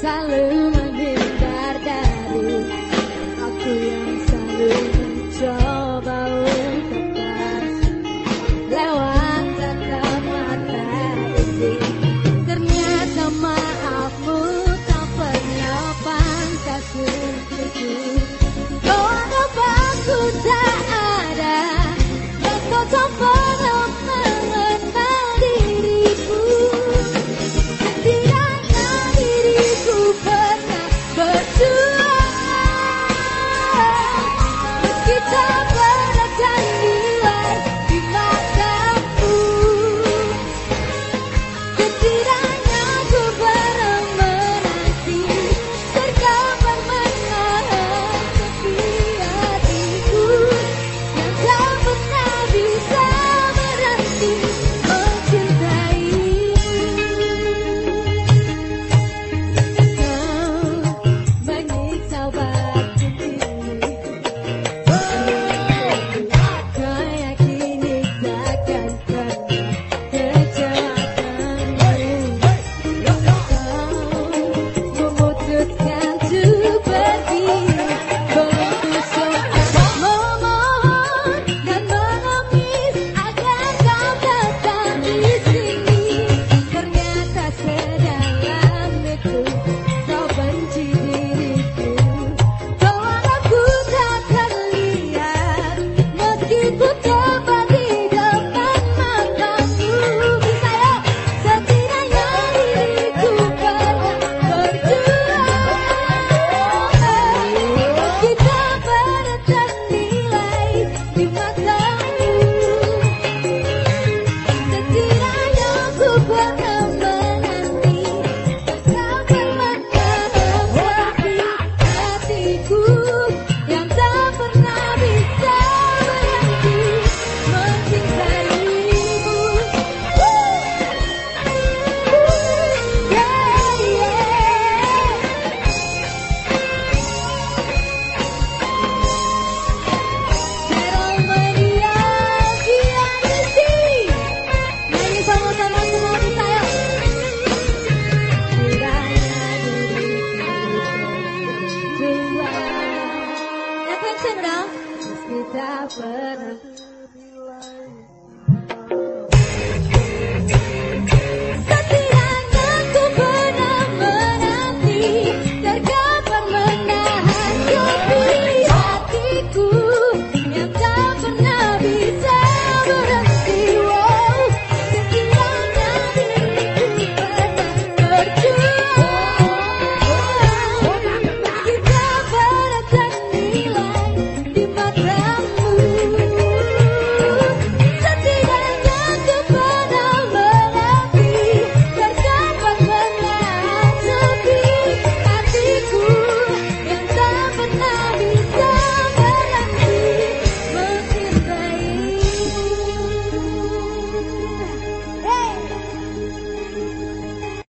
selalu menghindar dari aku yang selalu mencoba Attention, Ram.